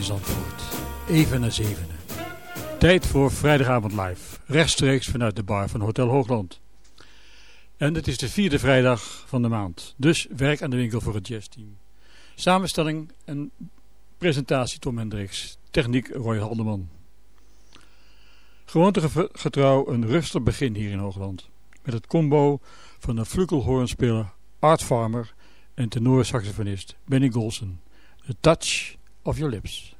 in Zandvoort. Even na zevenen. Tijd voor vrijdagavond live. Rechtstreeks vanuit de bar van Hotel Hoogland. En het is de vierde vrijdag van de maand. Dus werk aan de winkel voor het jazzteam. Samenstelling en presentatie Tom Hendricks. Techniek Roy Haldeman. Gewoontegetrouw een rustig begin hier in Hoogland. Met het combo van de flugelhoornspeler Art Farmer en tenorsaxofonist Benny Golson. The Touch of Your Lips.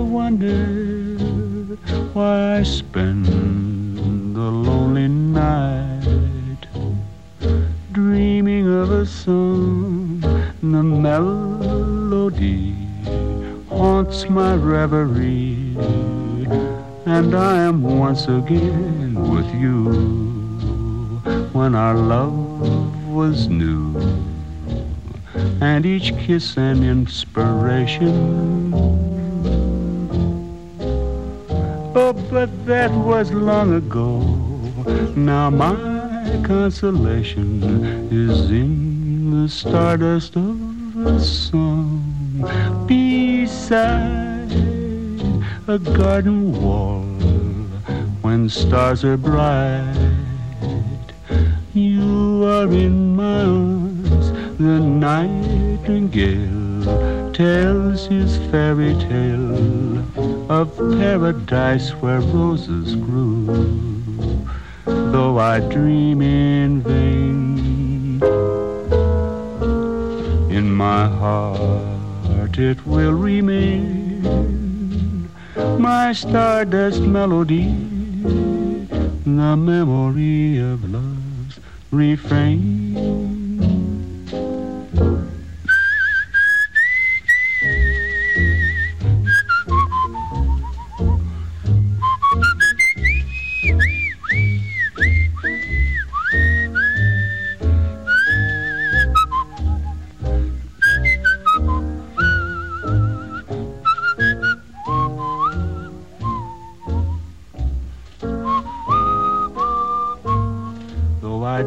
Wonder why I spend the lonely night dreaming of a song, the melody haunts my reverie, and I am once again with you when our love was new, and each kiss an inspiration. But that was long ago. Now my consolation is in the stardust of a song beside a garden wall when stars are bright. You are in my arms, the nightingale tells his fairy tale of paradise where roses grew. Though I dream in vain, in my heart it will remain my stardust melody, the memory of love's refrain.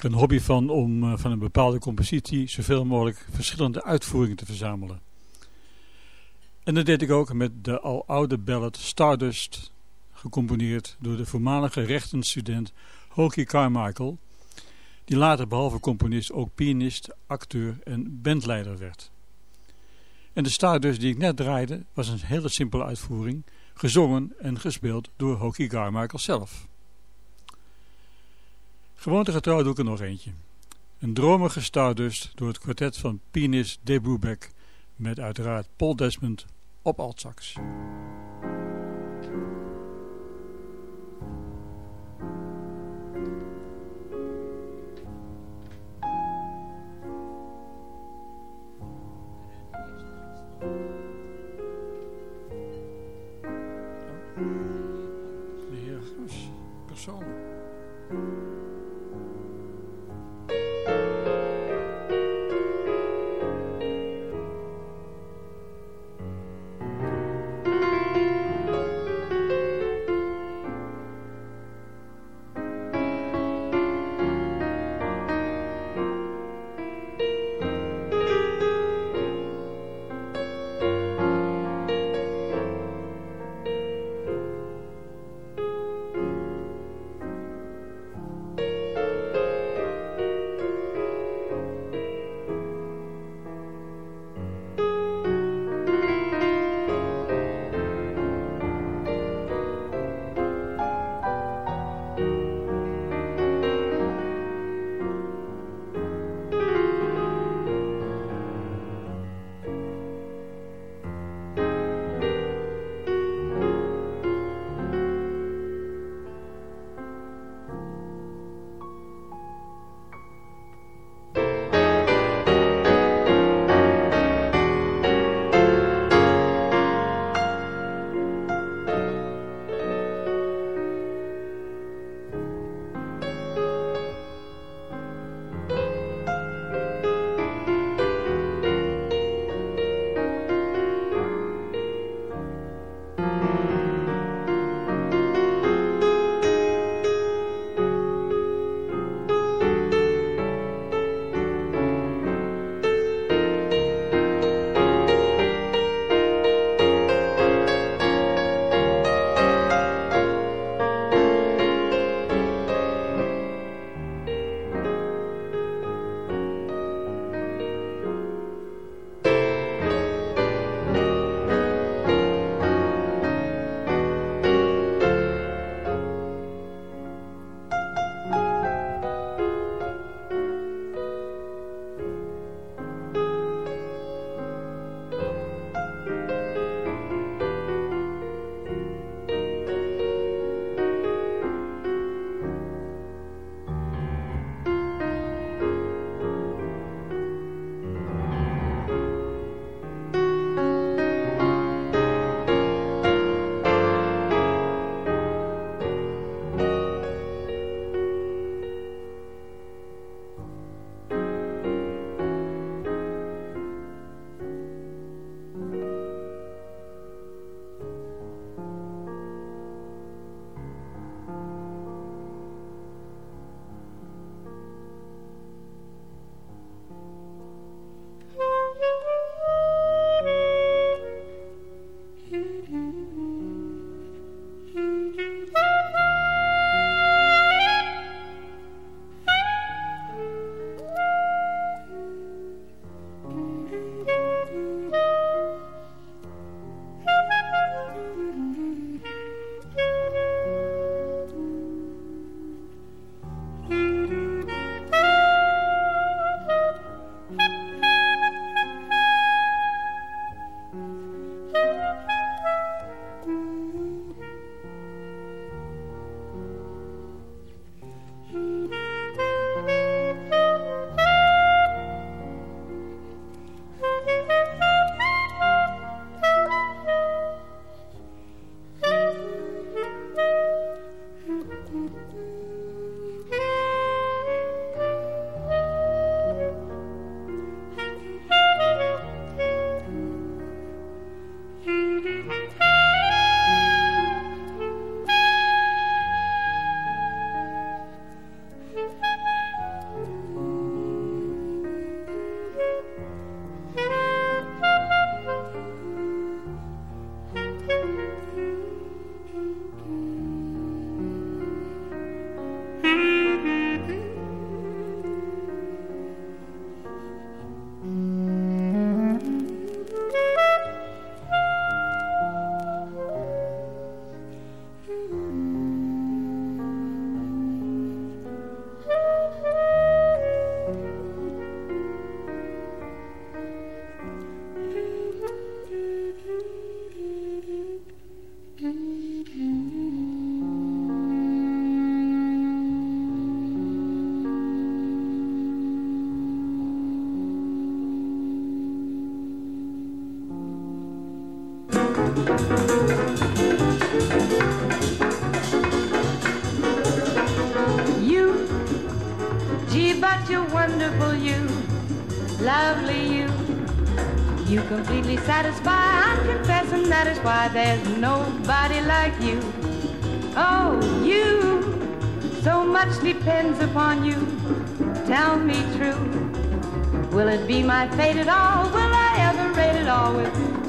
een hobby van om uh, van een bepaalde compositie zoveel mogelijk verschillende uitvoeringen te verzamelen. En dat deed ik ook met de al oude ballad Stardust gecomponeerd door de voormalige rechtenstudent Hokie Carmichael, die later behalve componist ook pianist, acteur en bandleider werd. En de Stardust die ik net draaide was een hele simpele uitvoering, gezongen en gespeeld door Hokie Carmichael zelf. Gewoontegetrouw doe ik er nog eentje. Een dromige Stardust door het kwartet van pianist Brubeck met uiteraard Paul Desmond op altsax.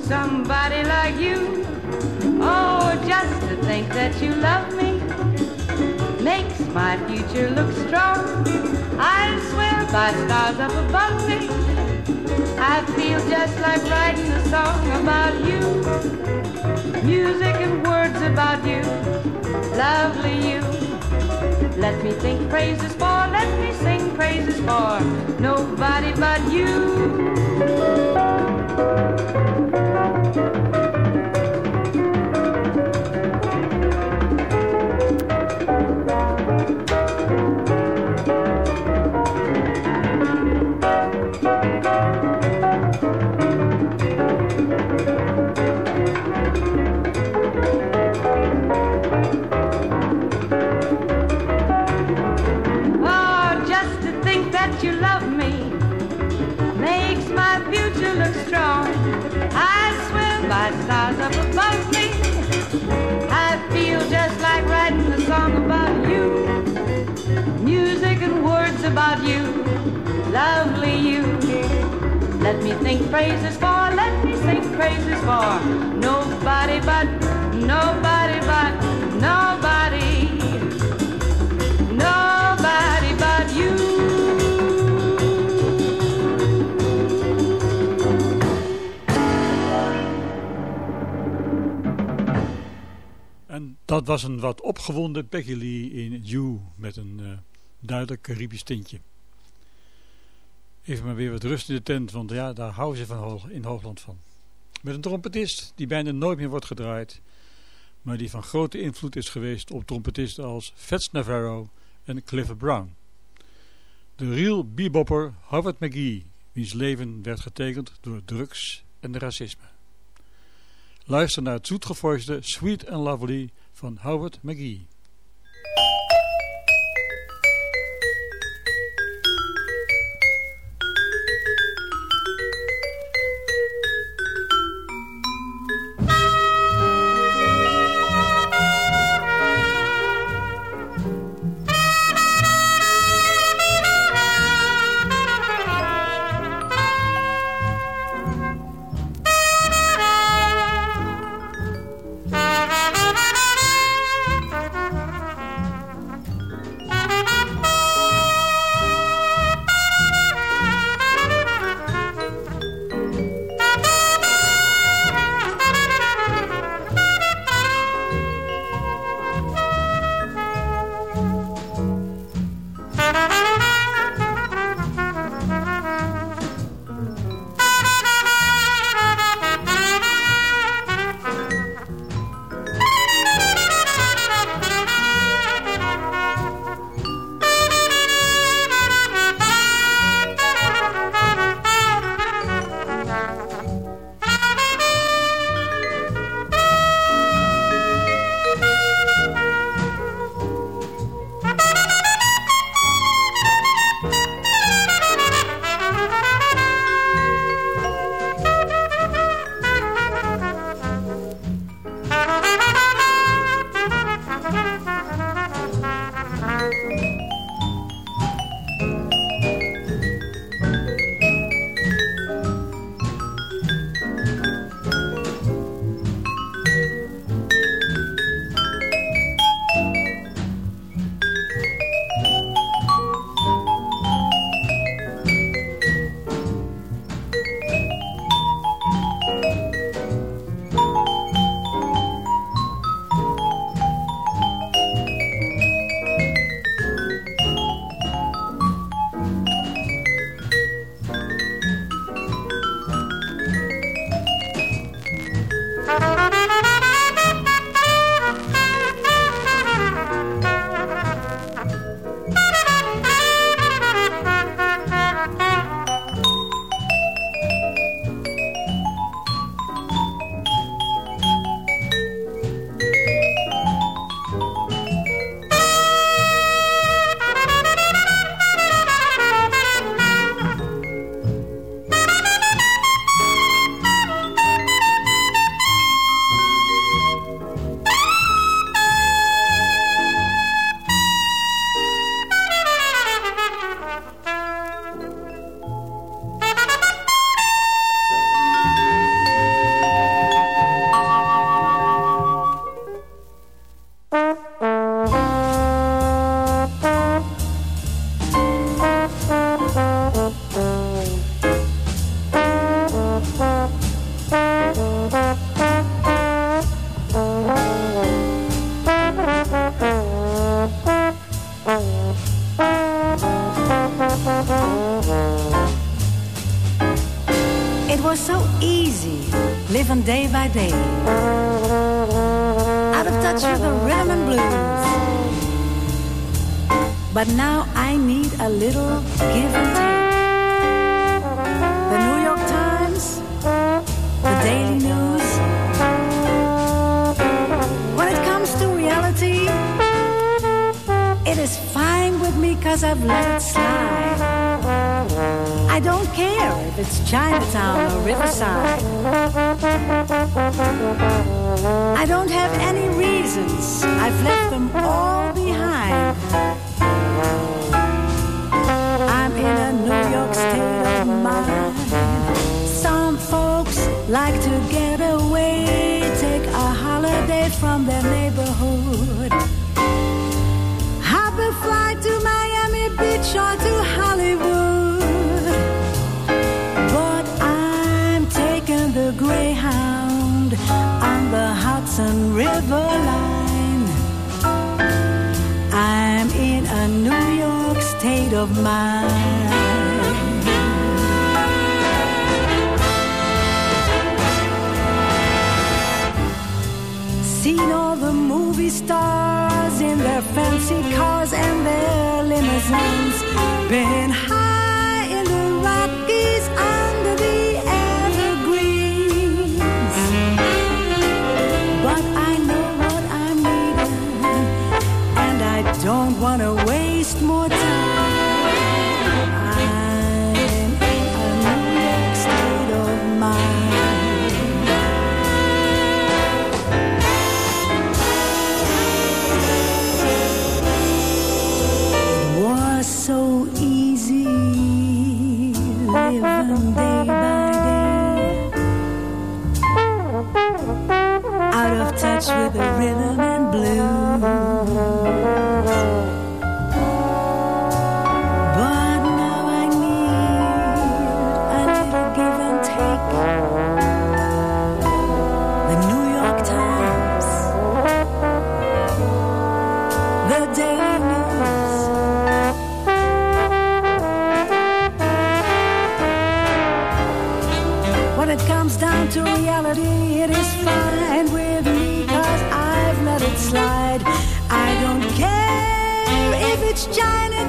Somebody like you? Oh, just to think that you love me makes my future look strong. I swear by stars up above me, I feel just like writing a song about you. Music and words about you, lovely you. Let me think praises for, let me sing praises for nobody but you. Dat was een wat opgewonden Peggy Lee in You met een uh, duidelijk Caribisch tintje. Even maar weer wat rust in de tent, want ja, daar houden ze van in Hoogland van. Met een trompetist die bijna nooit meer wordt gedraaid, maar die van grote invloed is geweest op trompetisten als Fats Navarro en Clifford Brown. De real bebopper Howard McGee, wiens leven werd getekend door drugs en racisme. Luister naar het Sweet and Lovely van Howard McGee. folks like to get away, take a holiday from their neighborhood. Hop a flight to Miami Beach or to Hollywood. But I'm taking the Greyhound on the Hudson River line. I'm in a New York state of mind. stars in their fancy cars and their limousines. Been high in the Rockies under the evergreens. But I know what I'm needing, and I don't want to waste more time. it's China.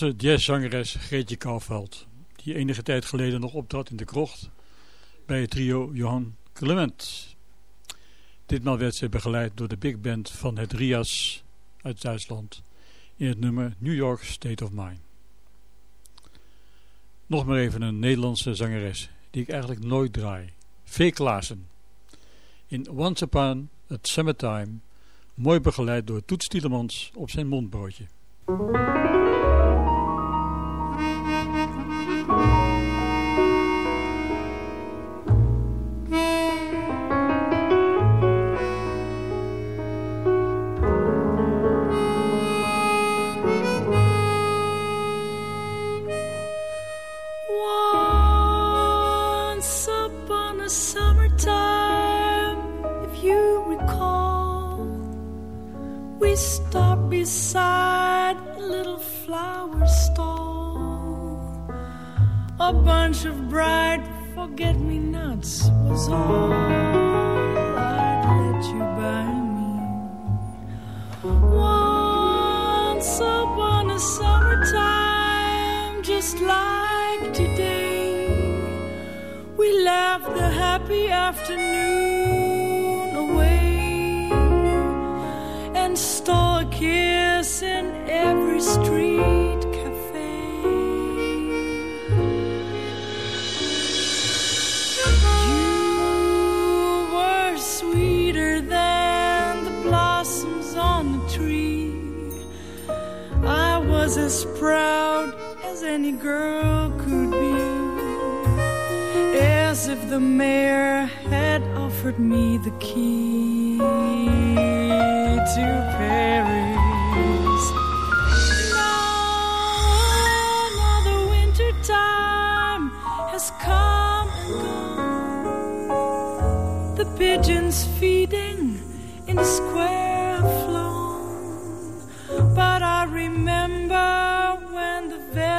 Nederlandse jazzzangeres Greetje Kouwveld, die enige tijd geleden nog optrad in de krocht bij het trio Johan Clement. Ditmaal werd ze begeleid door de big band van het Rias uit Duitsland in het nummer New York State of Mind. Nog maar even een Nederlandse zangeres die ik eigenlijk nooit draai. V. Klaassen. In Once Upon a Summertime, mooi begeleid door Toets Tielemans op zijn mondbroodje.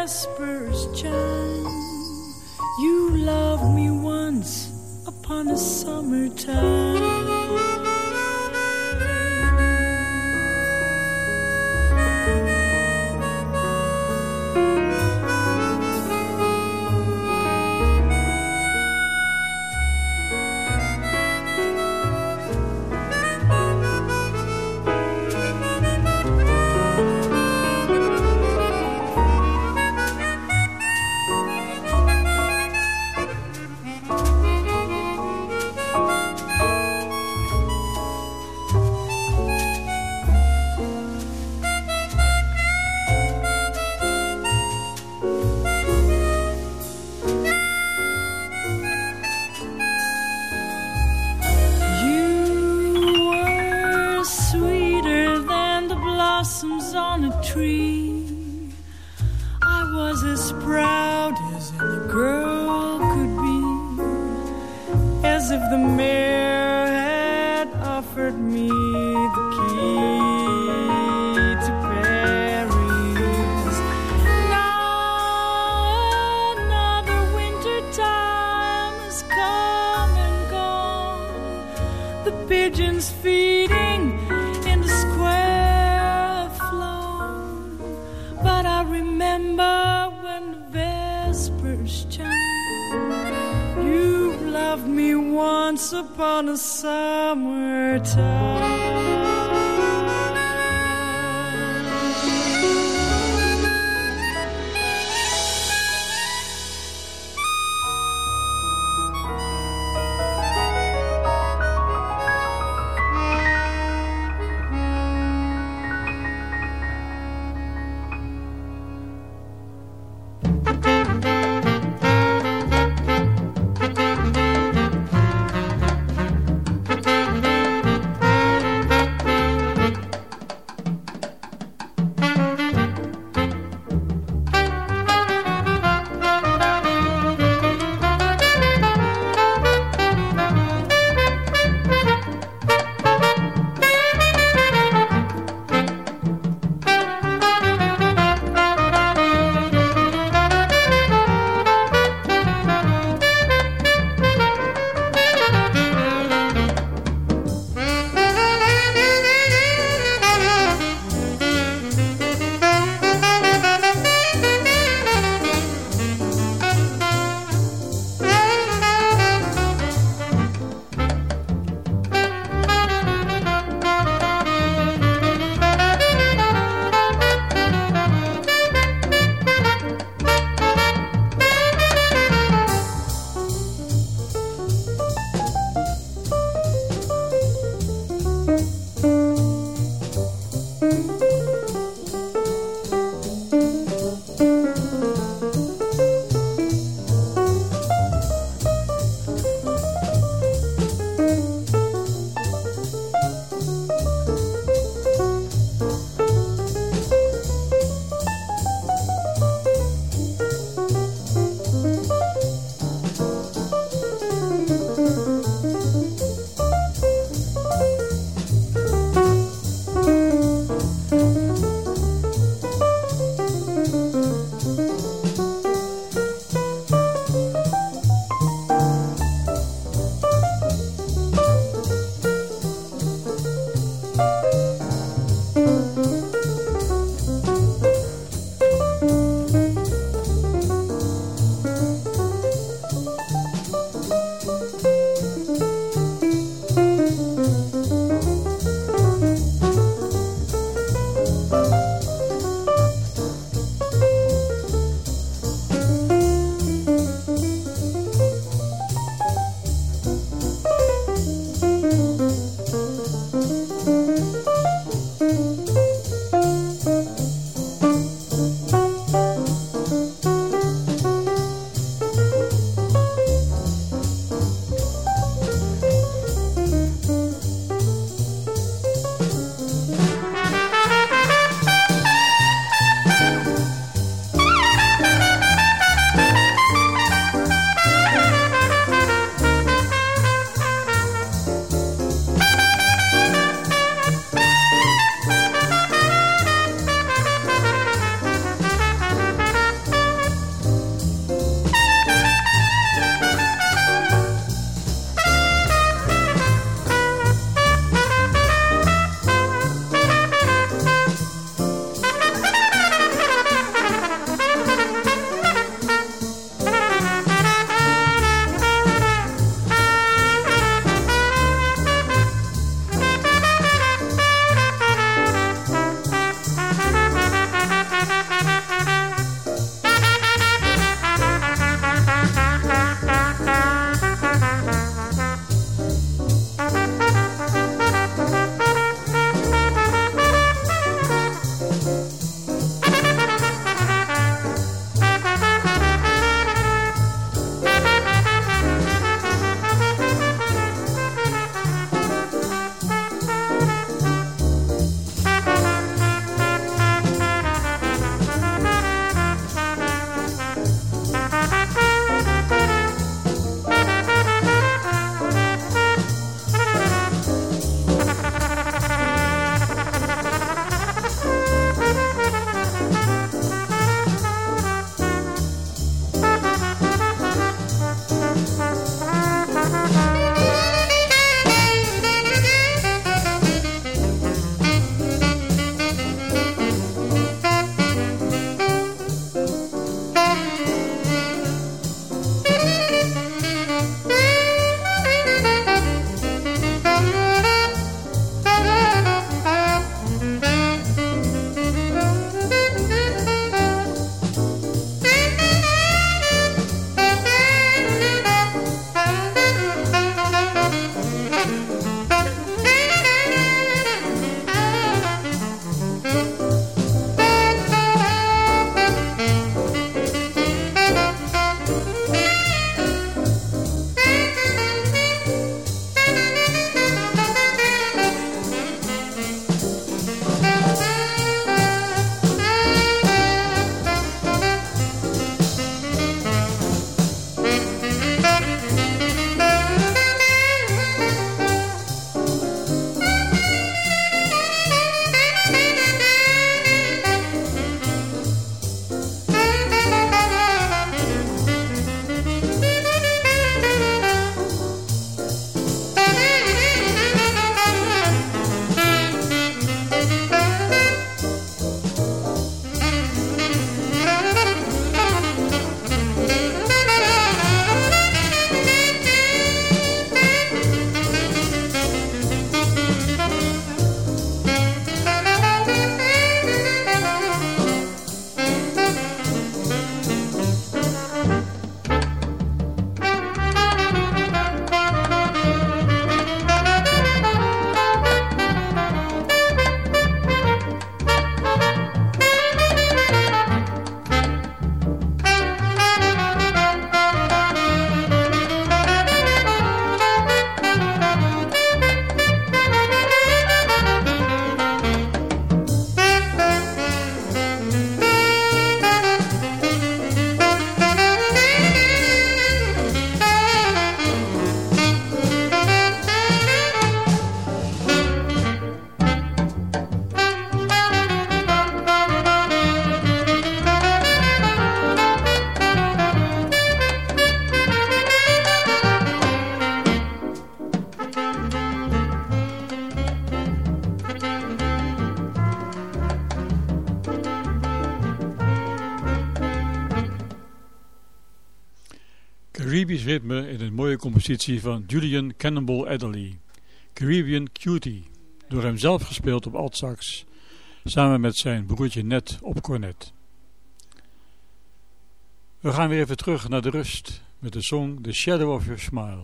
Jasper's chime. You loved me once upon a summertime. Compositie van Julian Cannonball Adderley, Caribbean Cutie, door hem zelf gespeeld op altsax, samen met zijn broertje Ned op cornet. We gaan weer even terug naar de rust met de song The Shadow of Your Smile,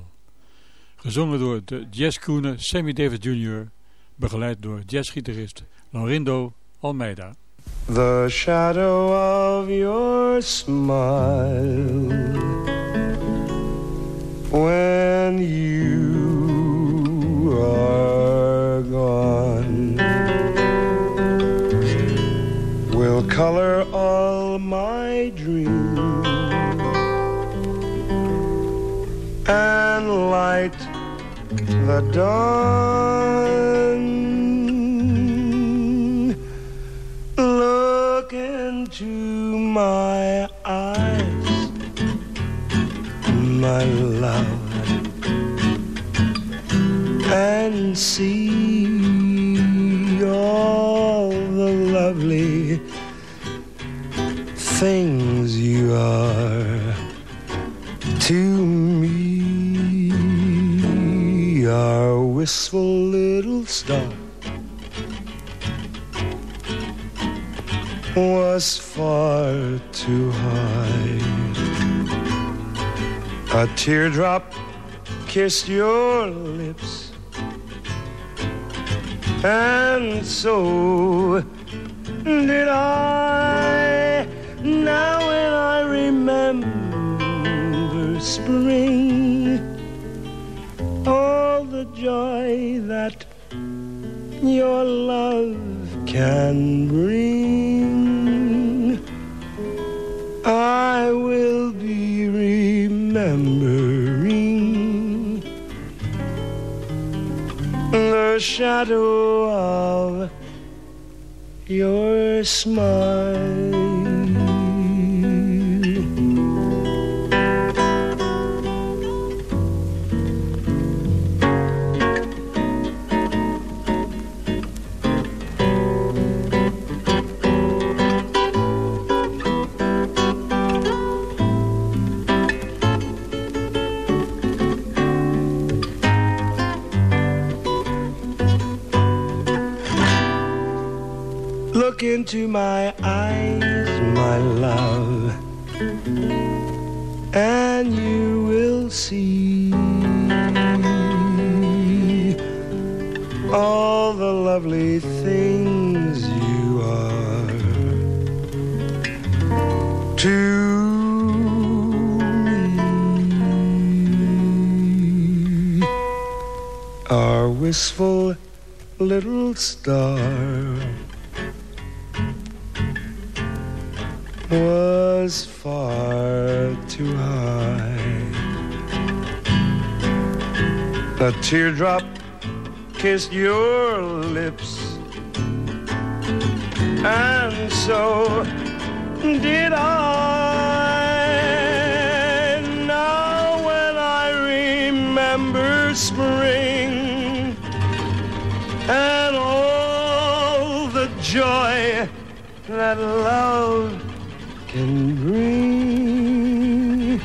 gezongen door de jazzcrooner Sammy Davis Jr., begeleid door jazzgitarist Laurindo Almeida. The shadow of your smile when you are gone will color all my dreams and light the dawn. Look into my see all the lovely things you are to me. Our wistful little star was far too high. A teardrop kissed your lips, and so did I. Now, when I remember spring, all the joy that your love can bring, I will be remembering the shadow of your smile. Was far too high. A teardrop kissed your lips, and so did I. Now, when I remember spring and all the joy that love can bring.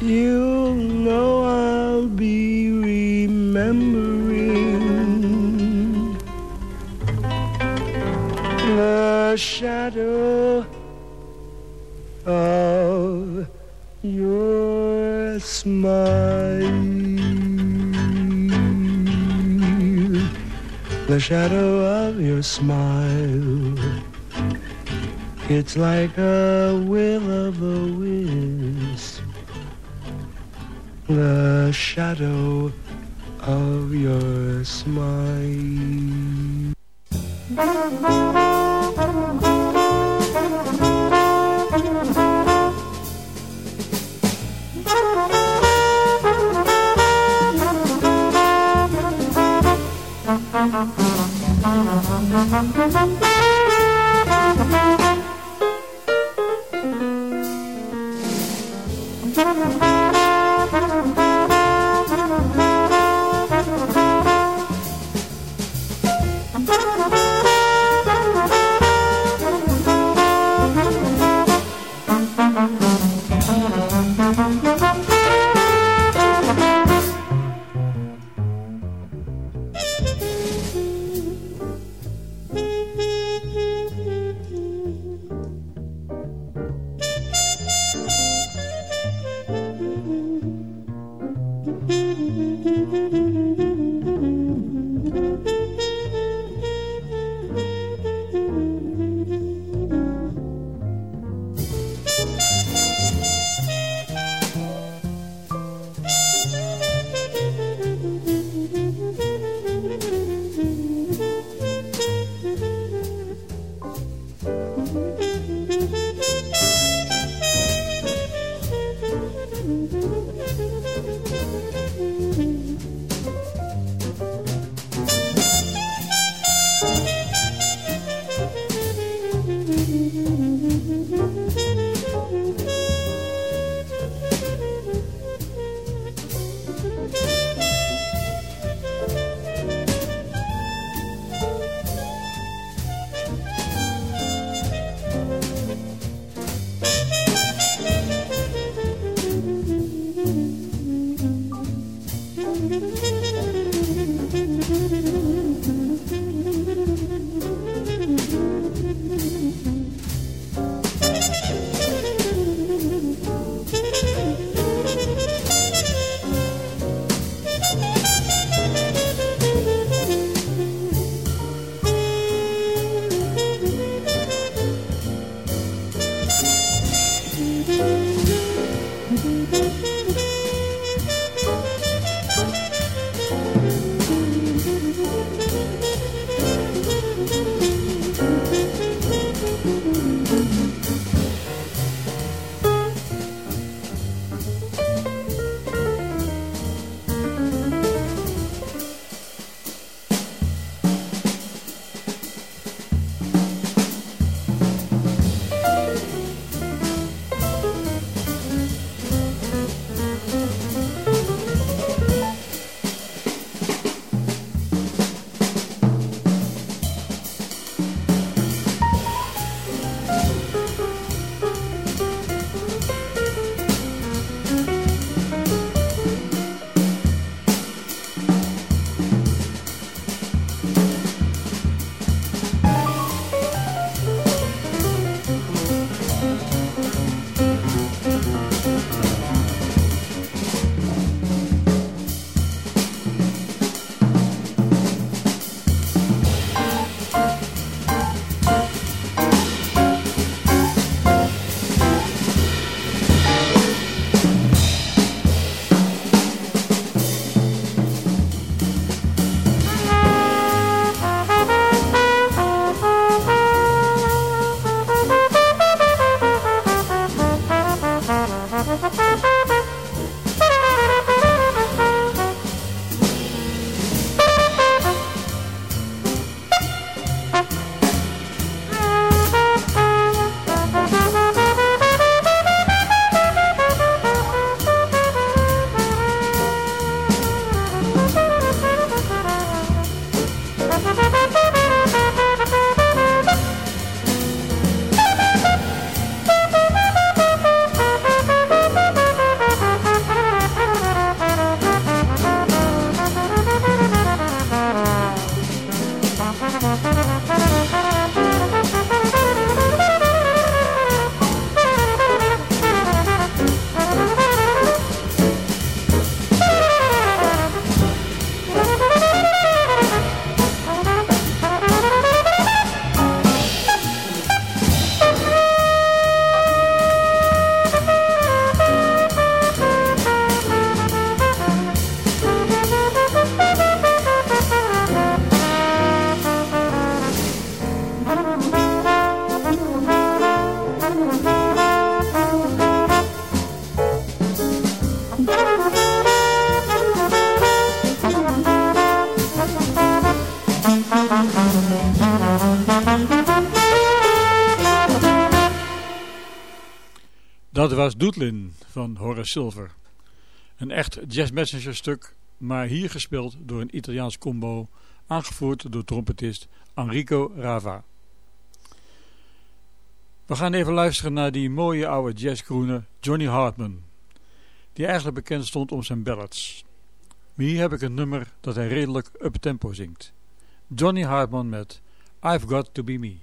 You'll know I'll be remembering the shadow of your smile. The shadow of your smile. It's like a will of the wisp, the shadow of your smile. Dat was Doodlin van Horace Silver. Een echt jazz messenger stuk, maar hier gespeeld door een Italiaans combo, aangevoerd door trompetist Enrico Rava. We gaan even luisteren naar die mooie oude jazzgroener Johnny Hartman, die eigenlijk bekend stond om zijn ballads. Maar hier heb ik een nummer dat hij redelijk up-tempo zingt. Johnny Hartman met I've Got To Be Me.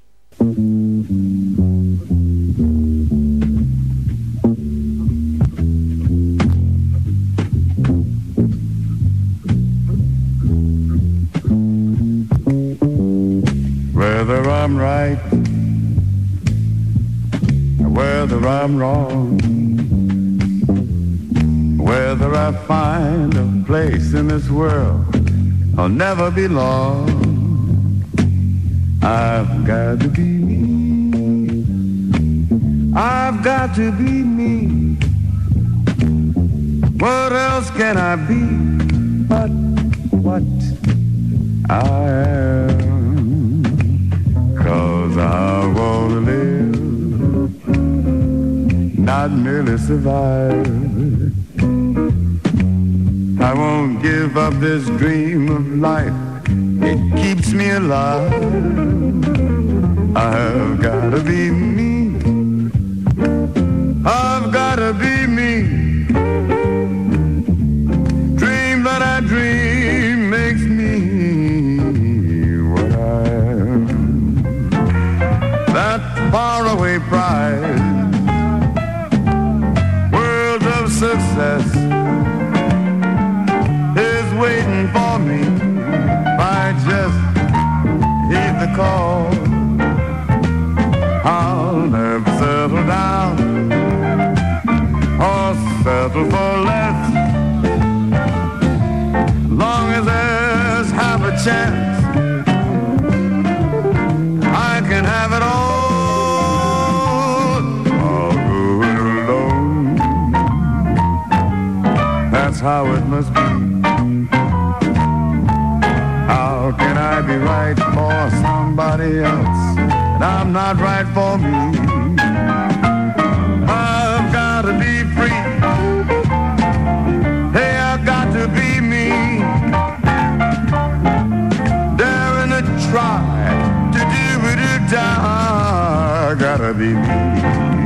Right, whether I'm wrong, whether I find a place in this world, I'll never be long. I've got to be me. I've got to be me. What else can I be but what I am? Cause I wanna live, not merely survive. I won't give up this dream of life. It keeps me alive. I've gotta be faraway pride, world of success is waiting for me. If I just heed the call, I'll never settle down or settle for less. Long as there's half a chance, How it must be. How can I be right for somebody else? And I'm not right for me. I've got to be free. Hey, I've got to be me. Daring to try to do it or die. I gotta be me.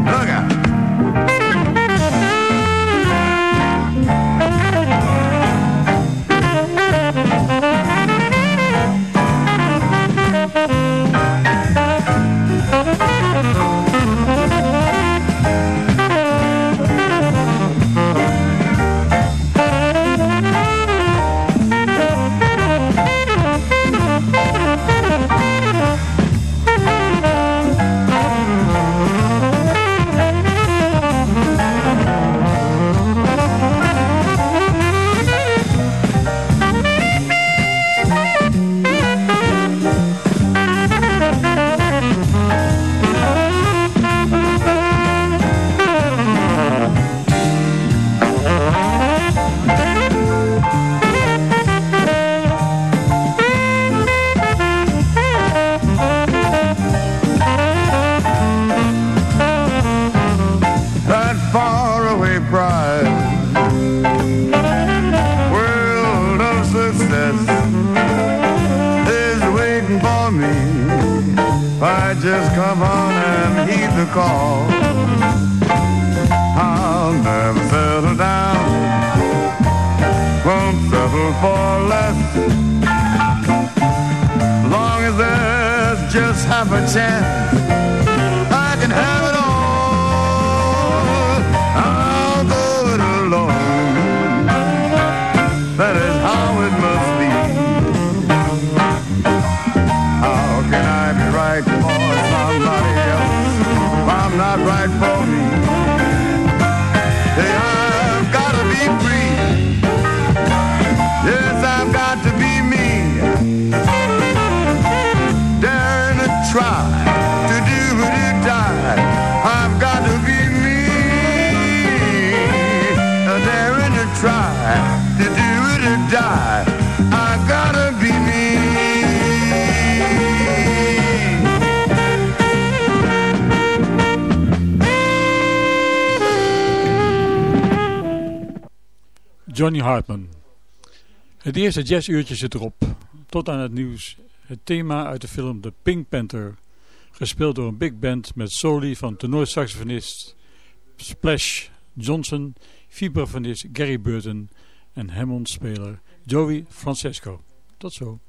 The call, I'll never settle down. Won't settle for less. Long as there's just half a chance, Johnny Hartman. Het eerste jazzuurtje zit erop. Tot aan het nieuws. Het thema uit de film The Pink Panther. Gespeeld door een big band met soli van tenorsaxofonist Splash Johnson, vibrafonist Gary Burton en Hammond-speler Joey Francesco. Tot zo.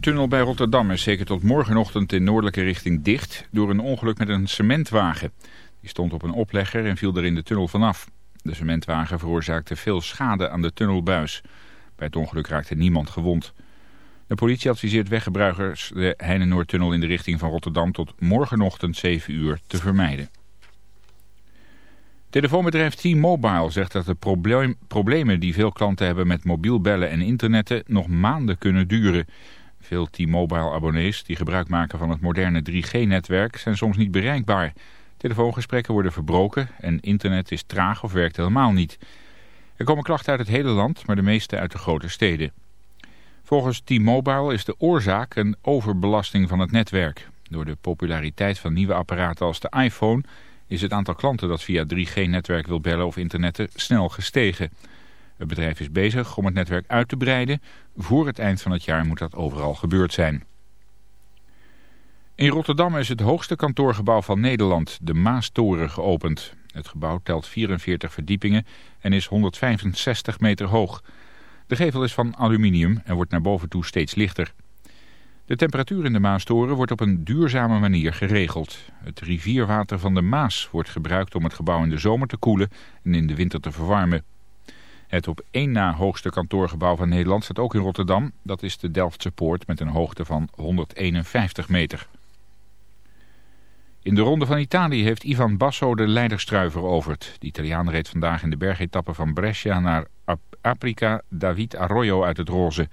Het Kanoortunnel bij Rotterdam is zeker tot morgenochtend in noordelijke richting dicht... door een ongeluk met een cementwagen. Die stond op een oplegger en viel er in de tunnel vanaf. De cementwagen veroorzaakte veel schade aan de tunnelbuis. Bij het ongeluk raakte niemand gewond. De politie adviseert weggebruikers de Heinenoordtunnel in de richting van Rotterdam... tot morgenochtend 7 uur te vermijden. Telefoonbedrijf T-Mobile zegt dat de problemen die veel klanten hebben met mobiel bellen en internetten nog maanden kunnen duren. Veel T-Mobile abonnees die gebruik maken van het moderne 3G-netwerk zijn soms niet bereikbaar. Telefoongesprekken worden verbroken en internet is traag of werkt helemaal niet. Er komen klachten uit het hele land, maar de meeste uit de grote steden. Volgens T-Mobile is de oorzaak een overbelasting van het netwerk. Door de populariteit van nieuwe apparaten als de iPhone is het aantal klanten dat via 3G-netwerk wil bellen of internetten snel gestegen. Het bedrijf is bezig om het netwerk uit te breiden. Voor het eind van het jaar moet dat overal gebeurd zijn. In Rotterdam is het hoogste kantoorgebouw van Nederland, de Maastoren, geopend. Het gebouw telt 44 verdiepingen en is 165 meter hoog. De gevel is van aluminium en wordt naar boven toe steeds lichter. De temperatuur in de Maastoren wordt op een duurzame manier geregeld. Het rivierwater van de Maas wordt gebruikt om het gebouw in de zomer te koelen en in de winter te verwarmen. Het op één na hoogste kantoorgebouw van Nederland staat ook in Rotterdam. Dat is de Delftse Poort met een hoogte van 151 meter. In de Ronde van Italië heeft Ivan Basso de leiderstrui veroverd. De Italiaan reed vandaag in de bergetappe van Brescia naar Aprica David Arroyo uit het roze.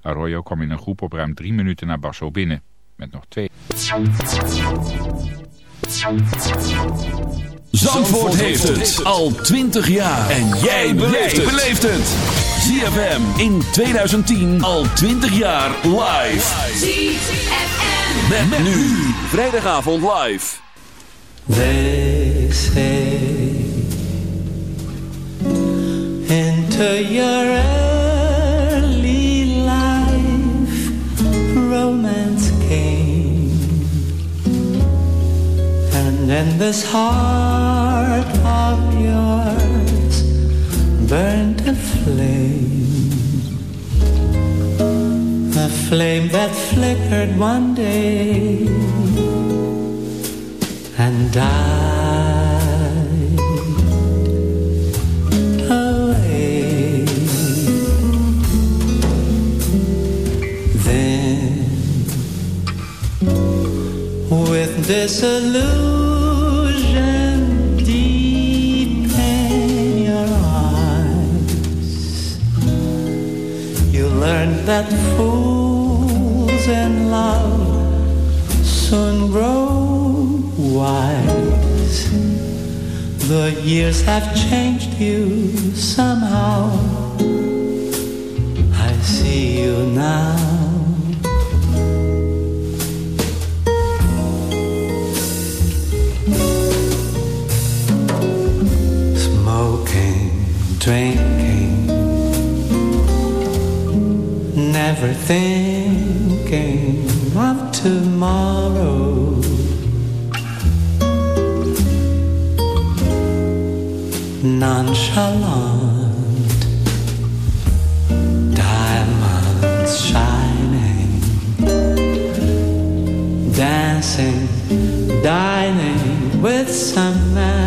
Arroyo kwam in een groep op ruim drie minuten naar Basso binnen. Met nog twee... Zandvoort heeft het al 20 jaar. En jij beleeft het. ZFM in 2010 al 20 jaar live. ZFM. Met, met nu. Vrijdagavond live. They say into your then this heart of yours burned a flame a flame that flickered one day and died away. Then, with disillusion learned that fools in love soon grow wise. The years have changed you somehow. I see you now. Smoking, never thinking of tomorrow. nonchalant. Diamonds shining. Dancing dining with some man